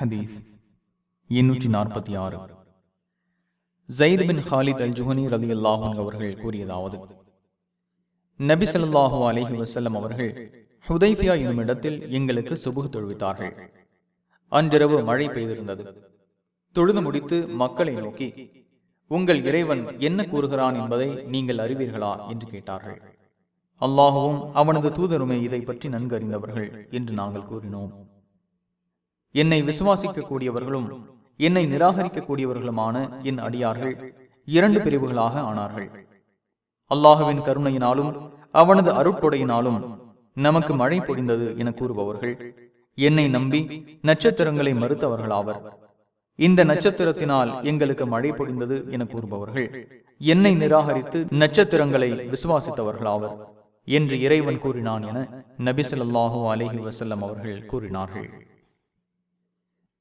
ஹதீஸ் எண்ணூற்றி நாற்பத்தி ஆறு. ஜயித் பின் ஹாலித் அல் ஜுஹனி ரலி அல்லாஹன் அவர்கள் கூறியதாவது நபி ஸல்லல்லாஹு அலஹி வசல்லம் அவர்கள் ஹுதைஃபியா என்னும் இடத்தில் எங்களுக்கு சுபுகு தொழுவித்தார்கள். அன்றிரவு மழை பெய்திருந்தது. தொழுது முடித்து மக்களை நோக்கி உங்கள் இறைவன் என்ன கூறுகிறான் என்பதை நீங்கள் அறிவீர்களா? என்று கேட்டார்கள். அல்லாஹுவும் அவனது தூதருமே இதை பற்றி நன்கு அறிந்தவர்கள் என்று நாங்கள் கூறினோம். என்னை விசுவாசிக்க கூடியவர்களும் என்னை நிராகரிக்க கூடியவர்களுமான என் அடியார்கள் இரண்டு பிரிவுகளாக ஆனார்கள். அல்லாஹுவின் கருணையினாலும் அவனது அருட்கொடையினாலும் நமக்கு மழை பொழிந்தது என கூறுபவர்கள் என்னை நம்பி நட்சத்திரங்களை மறுத்தவர்களாவர். இந்த நட்சத்திரத்தினால் எங்களுக்கு மழை பொழிந்தது என கூறுபவர்கள் என்னை நிராகரித்து நட்சத்திரங்களை விசுவாசித்தவர்களாவர் என்று இறைவன் கூறினான் என நபி அலஹி வசல்லம் அவர்கள் கூறினார்கள்.